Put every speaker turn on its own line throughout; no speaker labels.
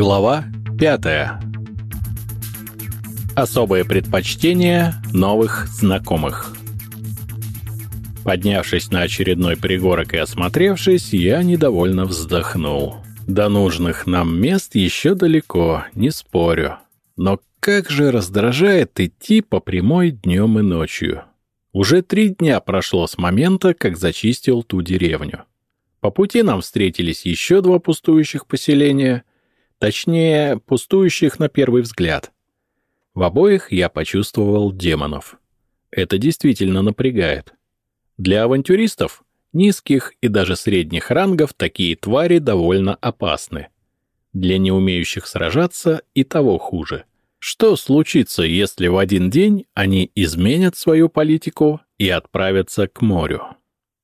Глава 5. Особое предпочтение новых знакомых. Поднявшись на очередной пригорок и осмотревшись, я недовольно вздохнул. До нужных нам мест еще далеко, не спорю. Но как же раздражает идти по прямой днем и ночью. Уже три дня прошло с момента, как зачистил ту деревню. По пути нам встретились еще два пустующих поселения, точнее, пустующих на первый взгляд. В обоих я почувствовал демонов. Это действительно напрягает. Для авантюристов, низких и даже средних рангов, такие твари довольно опасны. Для неумеющих сражаться и того хуже. Что случится, если в один день они изменят свою политику и отправятся к морю?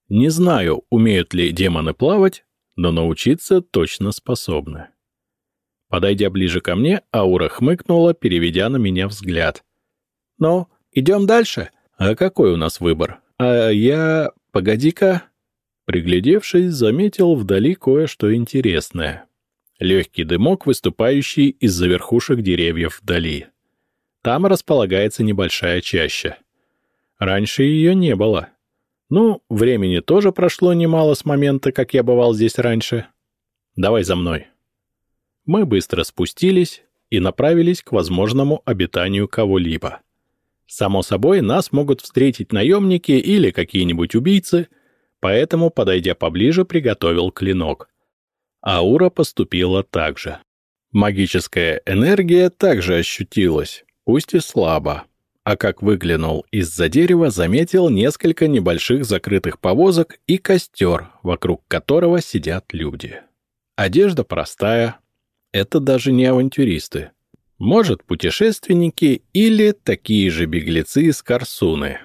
Не знаю, умеют ли демоны плавать, но научиться точно способны. Подойдя ближе ко мне, Аура хмыкнула, переведя на меня взгляд. «Ну, идем дальше? А какой у нас выбор? А я... Погоди-ка...» Приглядевшись, заметил вдали кое-что интересное. Легкий дымок, выступающий из-за верхушек деревьев вдали. Там располагается небольшая чаща. Раньше ее не было. Ну, времени тоже прошло немало с момента, как я бывал здесь раньше. Давай за мной. Мы быстро спустились и направились к возможному обитанию кого-либо. Само собой, нас могут встретить наемники или какие-нибудь убийцы, поэтому, подойдя поближе, приготовил клинок. Аура поступила так же. Магическая энергия также ощутилась, пусть и слабо а как выглянул из-за дерева, заметил несколько небольших закрытых повозок и костер, вокруг которого сидят люди. Одежда простая. Это даже не авантюристы. Может, путешественники или такие же беглецы из Корсуны.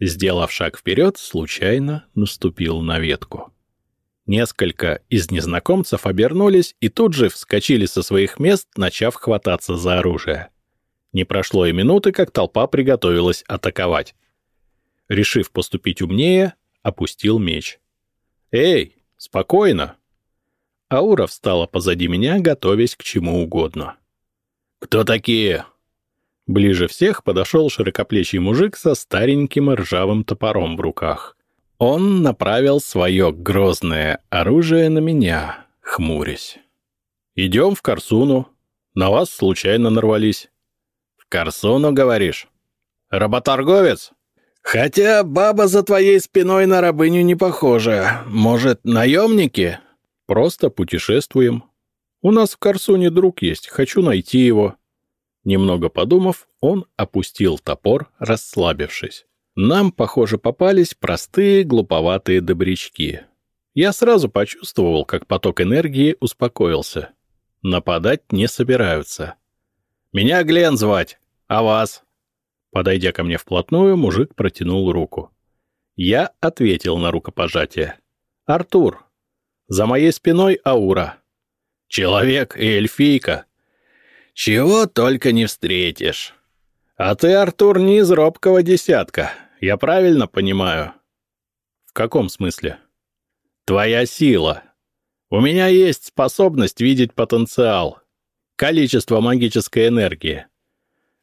Сделав шаг вперед, случайно наступил на ветку. Несколько из незнакомцев обернулись и тут же вскочили со своих мест, начав хвататься за оружие. Не прошло и минуты, как толпа приготовилась атаковать. Решив поступить умнее, опустил меч. «Эй, спокойно!» Аура встала позади меня, готовясь к чему угодно. «Кто такие?» Ближе всех подошел широкоплечий мужик со стареньким ржавым топором в руках. Он направил свое грозное оружие на меня, хмурясь. «Идем в Корсуну. На вас случайно нарвались. Корсуну, говоришь? Работорговец? Хотя баба за твоей спиной на рабыню не похожа. Может, наемники? Просто путешествуем. У нас в Корсуне друг есть, хочу найти его. Немного подумав, он опустил топор, расслабившись. Нам, похоже, попались простые, глуповатые добрячки. Я сразу почувствовал, как поток энергии успокоился. Нападать не собираются. «Меня Глен звать. «А вас?» Подойдя ко мне вплотную, мужик протянул руку. Я ответил на рукопожатие. «Артур. За моей спиной аура. Человек и эльфийка. Чего только не встретишь. А ты, Артур, не из робкого десятка. Я правильно понимаю?» «В каком смысле?» «Твоя сила. У меня есть способность видеть потенциал. Количество магической энергии.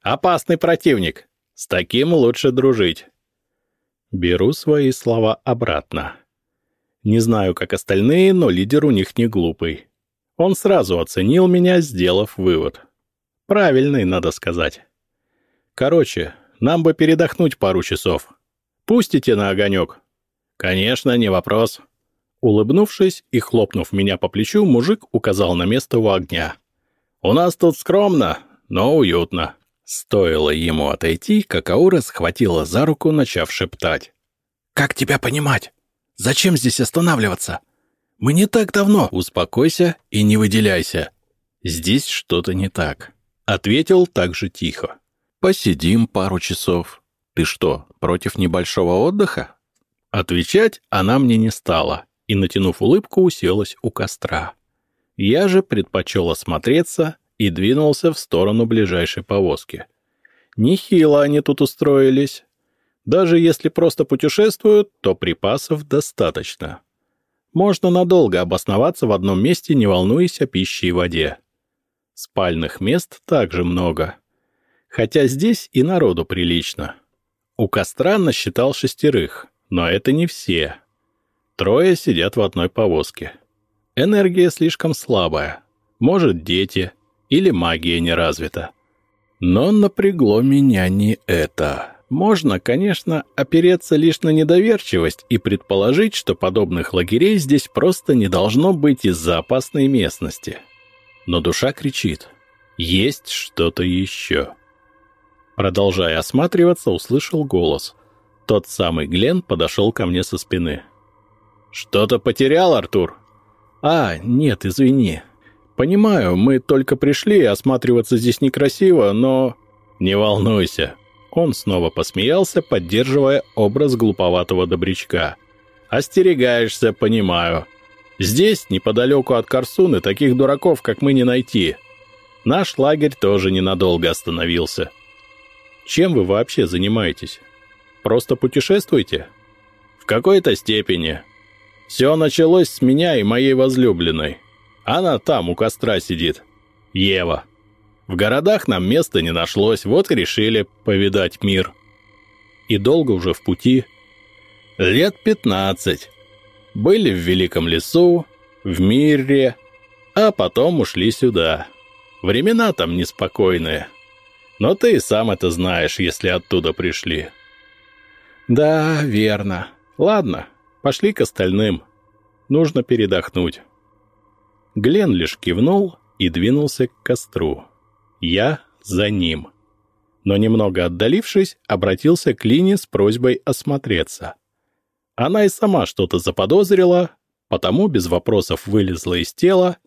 Опасный противник. С таким лучше дружить. Беру свои слова обратно. Не знаю, как остальные, но лидер у них не глупый. Он сразу оценил меня, сделав вывод. Правильный, надо сказать. Короче, нам бы передохнуть пару часов. Пустите на огонек? Конечно, не вопрос. Улыбнувшись и хлопнув меня по плечу, мужик указал на место у огня. «У нас тут скромно, но уютно. Стоило ему отойти, как Аура схватила за руку, начав шептать. «Как тебя понимать? Зачем здесь останавливаться? Мы не так давно. Успокойся и не выделяйся. Здесь что-то не так», — ответил так же тихо. «Посидим пару часов. Ты что, против небольшого отдыха?» Отвечать она мне не стала и, натянув улыбку, уселась у костра. Я же предпочел осмотреться и двинулся в сторону ближайшей повозки. Нехило они тут устроились. Даже если просто путешествуют, то припасов достаточно. Можно надолго обосноваться в одном месте, не волнуясь о пище и воде. Спальных мест также много. Хотя здесь и народу прилично. У костра насчитал шестерых, но это не все. Трое сидят в одной повозке. Энергия слишком слабая. Может, дети или магия не развита. Но напрягло меня не это. Можно, конечно, опереться лишь на недоверчивость и предположить, что подобных лагерей здесь просто не должно быть из-за опасной местности. Но душа кричит. Есть что-то еще. Продолжая осматриваться, услышал голос. Тот самый Глен подошел ко мне со спины. «Что-то потерял, Артур?» «А, нет, извини. Понимаю, мы только пришли, осматриваться здесь некрасиво, но...» «Не волнуйся, он снова посмеялся, поддерживая образ глуповатого добрячка. «Остерегаешься, понимаю. Здесь, неподалеку от Корсуны, таких дураков, как мы, не найти. Наш лагерь тоже ненадолго остановился. Чем вы вообще занимаетесь? Просто путешествуете?» «В какой-то степени. Все началось с меня и моей возлюбленной. Она там, у костра сидит. Ева». В городах нам места не нашлось, вот и решили повидать мир. И долго уже в пути. Лет пятнадцать. Были в Великом лесу, в Мире, а потом ушли сюда. Времена там неспокойные. Но ты сам это знаешь, если оттуда пришли. Да, верно. Ладно, пошли к остальным. Нужно передохнуть. Глен лишь кивнул и двинулся к костру. Я за ним. Но немного отдалившись, обратился к Лине с просьбой осмотреться. Она и сама что-то заподозрила, потому без вопросов вылезла из тела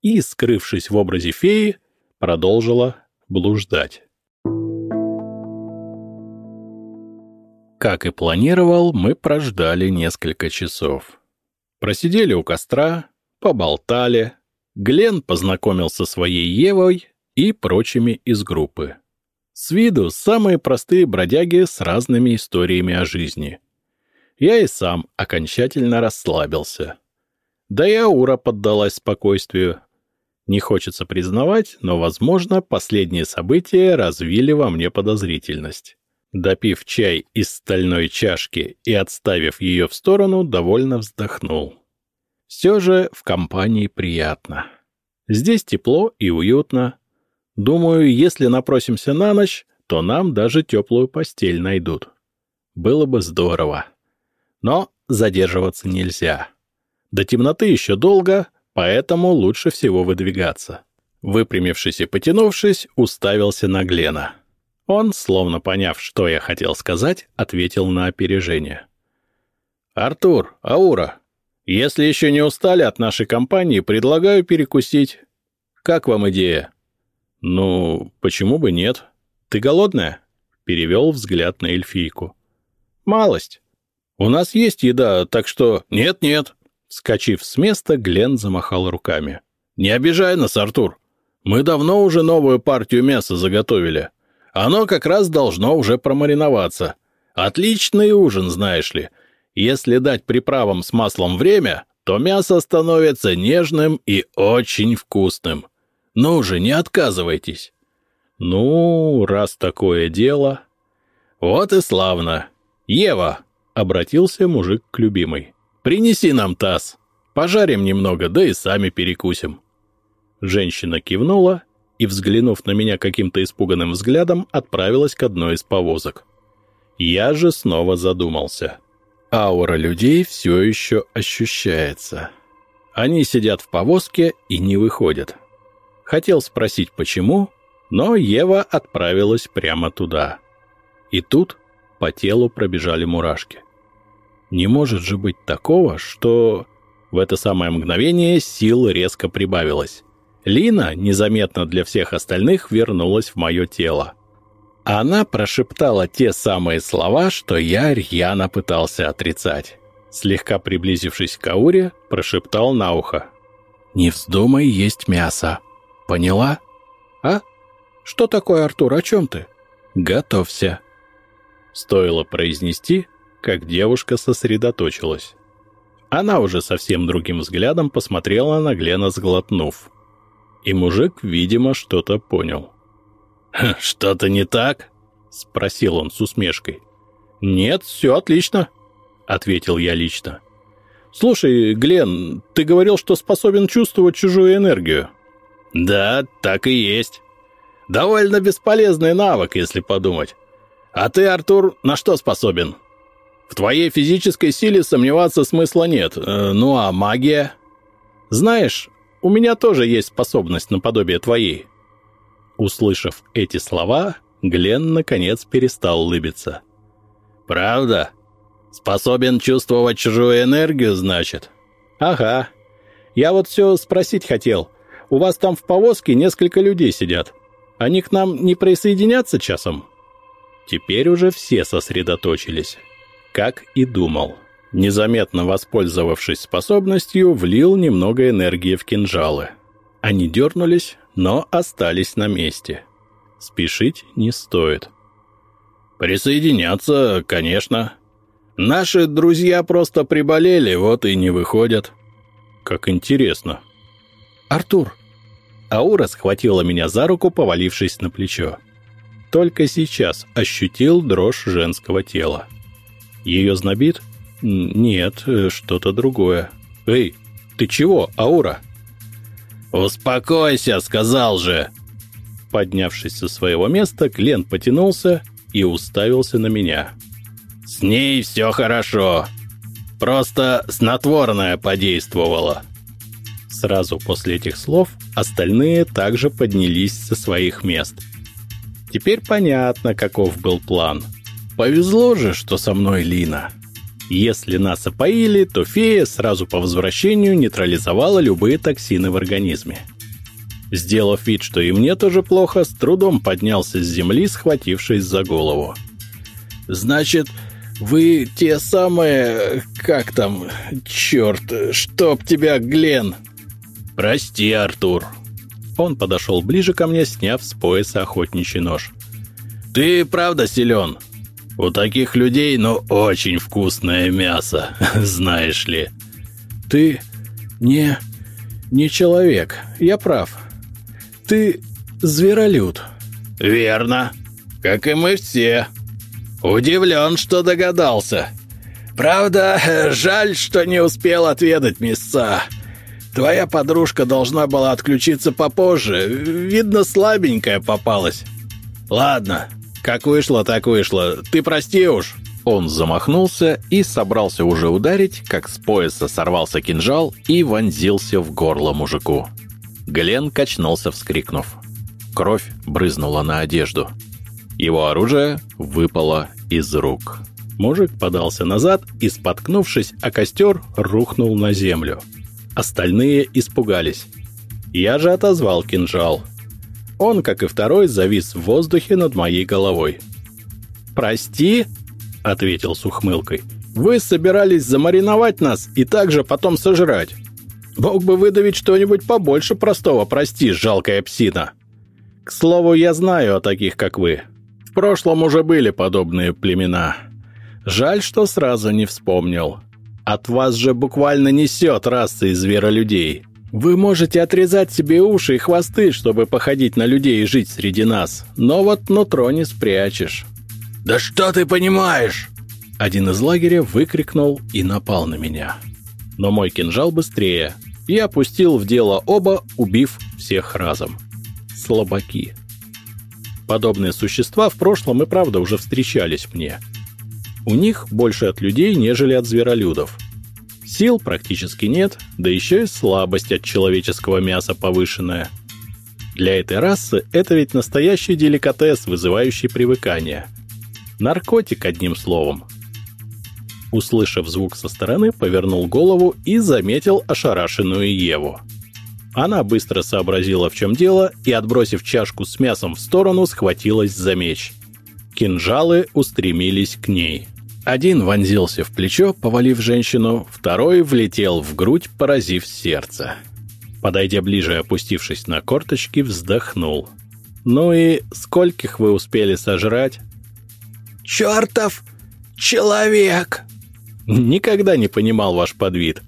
и, скрывшись в образе феи, продолжила блуждать. Как и планировал, мы прождали несколько часов. Просидели у костра, поболтали. Глен познакомился со своей Евой, и прочими из группы. С виду самые простые бродяги с разными историями о жизни. Я и сам окончательно расслабился. Да и Аура поддалась спокойствию. Не хочется признавать, но, возможно, последние события развили во мне подозрительность. Допив чай из стальной чашки и отставив ее в сторону, довольно вздохнул. Все же в компании приятно. Здесь тепло и уютно, Думаю, если напросимся на ночь, то нам даже теплую постель найдут. Было бы здорово. Но задерживаться нельзя. До темноты еще долго, поэтому лучше всего выдвигаться. Выпрямившись и потянувшись, уставился на Глена. Он, словно поняв, что я хотел сказать, ответил на опережение. «Артур, Аура, если еще не устали от нашей компании, предлагаю перекусить. Как вам идея?» «Ну, почему бы нет? Ты голодная?» Перевел взгляд на эльфийку. «Малость. У нас есть еда, так что...» «Нет-нет!» Скочив с места, Глен замахал руками. «Не обижай нас, Артур. Мы давно уже новую партию мяса заготовили. Оно как раз должно уже промариноваться. Отличный ужин, знаешь ли. Если дать приправам с маслом время, то мясо становится нежным и очень вкусным. Ну же, не отказывайтесь. Ну, раз такое дело... Вот и славно. Ева, обратился мужик к любимой. Принеси нам таз. Пожарим немного, да и сами перекусим. Женщина кивнула и, взглянув на меня каким-то испуганным взглядом, отправилась к одной из повозок. Я же снова задумался. Аура людей все еще ощущается. Они сидят в повозке и не выходят. Хотел спросить, почему, но Ева отправилась прямо туда. И тут по телу пробежали мурашки. Не может же быть такого, что... В это самое мгновение сил резко прибавилось. Лина, незаметно для всех остальных, вернулась в мое тело. Она прошептала те самые слова, что я рьяно пытался отрицать. Слегка приблизившись к Ауре, прошептал на ухо. «Не вздумай есть мясо. Поняла? А? Что такое, Артур, о чем ты? Готовься. Стоило произнести, как девушка сосредоточилась. Она уже совсем другим взглядом посмотрела на Глена, сглотнув. И мужик, видимо, что-то понял.
«Что-то не так?»
— спросил он с усмешкой. «Нет, все отлично», — ответил я лично. «Слушай, Глен, ты говорил, что способен чувствовать чужую энергию».
«Да, так и есть.
Довольно бесполезный навык, если подумать. А ты, Артур, на что способен?» «В твоей физической силе сомневаться смысла нет. Э, ну а магия?» «Знаешь, у меня тоже есть способность наподобие твоей». Услышав эти слова, Глен наконец перестал улыбиться.
«Правда? Способен чувствовать чужую энергию, значит?»
«Ага. Я вот все спросить хотел. У вас там в повозке несколько людей сидят. Они к нам не присоединятся часом?» Теперь уже все сосредоточились. Как и думал. Незаметно воспользовавшись способностью, влил немного энергии в кинжалы. Они дернулись, но остались на месте. Спешить не стоит.
«Присоединяться, конечно. Наши друзья просто приболели, вот и не выходят».
«Как интересно». «Артур!» Аура схватила меня за руку, повалившись на плечо. Только сейчас ощутил дрожь женского тела. Ее знобит? Нет, что-то другое. «Эй, ты чего, Аура?»
«Успокойся, сказал же!»
Поднявшись со своего места, Глен потянулся и уставился на меня.
«С ней все хорошо. Просто снотворное подействовало».
Сразу после этих слов остальные также поднялись со своих мест. Теперь понятно, каков был план. Повезло же, что со мной Лина. Если нас опоили, то фея сразу по возвращению нейтрализовала любые токсины в организме. Сделав вид, что и мне тоже плохо, с трудом поднялся с земли, схватившись за голову. «Значит, вы те самые... как там... черт, чтоб тебя, Глен!»
«Прости, Артур».
Он подошел ближе ко мне, сняв с пояса охотничий нож.
«Ты правда силен?» У таких людей, ну, очень вкусное мясо, знаешь ли.
Ты не... не человек, я прав. Ты зверолюд.
Верно, как и мы все. Удивлен, что догадался. Правда, жаль, что не успел отведать мяса. Твоя подружка должна была отключиться попозже. Видно, слабенькая попалась. Ладно, «Как вышло, так вышло. Ты прости уж!»
Он замахнулся и собрался уже ударить, как с пояса сорвался кинжал и вонзился в горло мужику. Глен качнулся, вскрикнув. Кровь брызнула на одежду. Его оружие выпало из рук. Мужик подался назад и, споткнувшись о костер, рухнул на землю. Остальные испугались. Я же отозвал кинжал. Он, как и второй, завис в воздухе над моей головой. «Прости», — ответил с ухмылкой, — «вы собирались замариновать нас и также потом сожрать. Мог бы выдавить что-нибудь побольше простого «прости», жалкая псина. К слову, я знаю о таких, как вы. В прошлом уже были подобные племена. Жаль, что сразу не вспомнил. От вас же буквально несет расы зверолюдей. Вы можете отрезать себе уши и хвосты, чтобы походить на людей и жить среди нас, но вот нутро не спрячешь».
«Да что ты понимаешь?»
Один из лагеря выкрикнул и напал на меня. Но мой кинжал быстрее, и опустил в дело оба, убив всех разом. Слабаки. Подобные существа в прошлом и правда уже встречались мне. У них больше от людей, нежели от зверолюдов – Сил практически нет, да еще и слабость от человеческого мяса повышенная. Для этой расы это ведь настоящий деликатес, вызывающий привыкание. Наркотик, одним словом. Услышав звук со стороны, повернул голову и заметил ошарашенную Еву. Она быстро сообразила, в чем дело, и, отбросив чашку с мясом в сторону, схватилась за меч. Кинжалы устремились к ней. Один вонзился в плечо, повалив женщину, второй влетел в грудь, поразив сердце. Подойдя ближе, опустившись на корточки, вздохнул. «Ну и скольких вы успели сожрать?»
«Чертов человек!»
«Никогда не понимал ваш подвид.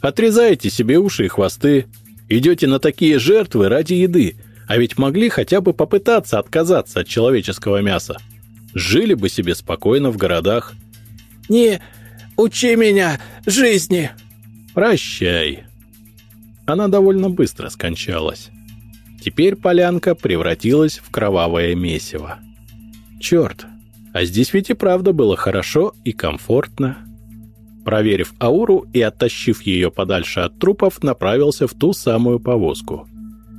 Отрезаете себе уши и хвосты, Идете на такие жертвы ради еды, а ведь могли хотя бы попытаться отказаться от человеческого мяса. Жили бы себе спокойно в городах.
«Не учи меня жизни!»
«Прощай!» Она довольно быстро скончалась. Теперь полянка превратилась в кровавое месиво. Черт, а здесь ведь и правда было хорошо и комфортно. Проверив ауру и оттащив ее подальше от трупов, направился в ту самую повозку.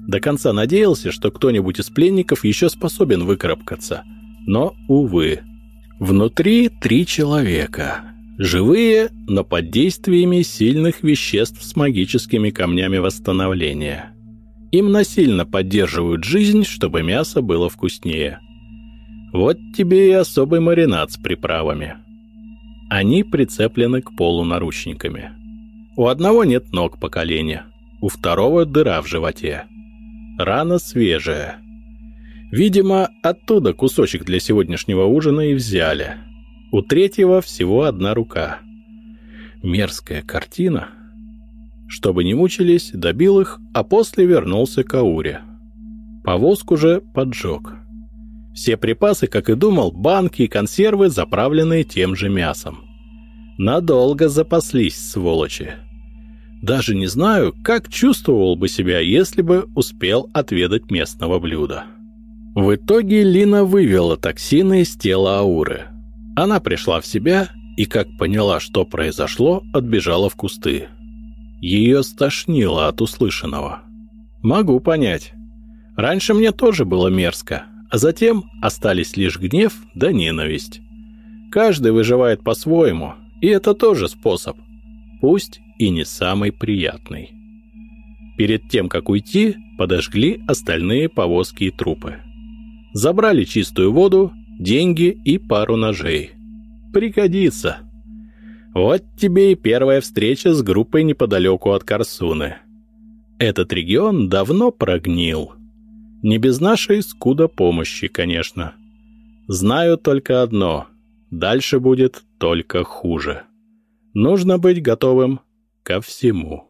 До конца надеялся, что кто-нибудь из пленников еще способен выкарабкаться. Но, увы. Внутри три человека. Живые, но под действиями сильных веществ с магическими камнями восстановления. Им насильно поддерживают жизнь, чтобы мясо было вкуснее. Вот тебе и особый маринад с приправами. Они прицеплены к полу наручниками. У одного нет ног по колени, у второго дыра в животе. Рана свежая. Видимо, оттуда кусочек для сегодняшнего ужина и взяли. У третьего всего одна рука. Мерзкая картина. Чтобы не мучились, добил их, а после вернулся к Ауре. Повозку же поджег. Все припасы, как и думал, банки и консервы, заправленные тем же мясом. Надолго запаслись, сволочи. Даже не знаю, как чувствовал бы себя, если бы успел отведать местного блюда. В итоге Лина вывела токсины из тела Ауры. Она пришла в себя и, как поняла, что произошло, отбежала в кусты. Ее стошнило от услышанного. Могу понять. Раньше мне тоже было мерзко, а затем остались лишь гнев да ненависть. Каждый выживает по-своему, и это тоже способ, пусть и не самый приятный. Перед тем, как уйти, подожгли остальные повозки и трупы. Забрали чистую воду, деньги и пару ножей. Пригодится. Вот тебе и первая встреча с группой неподалеку от Корсуны. Этот регион давно прогнил. Не без нашей скуда помощи, конечно. Знаю только одно. Дальше будет только хуже. Нужно быть готовым ко всему.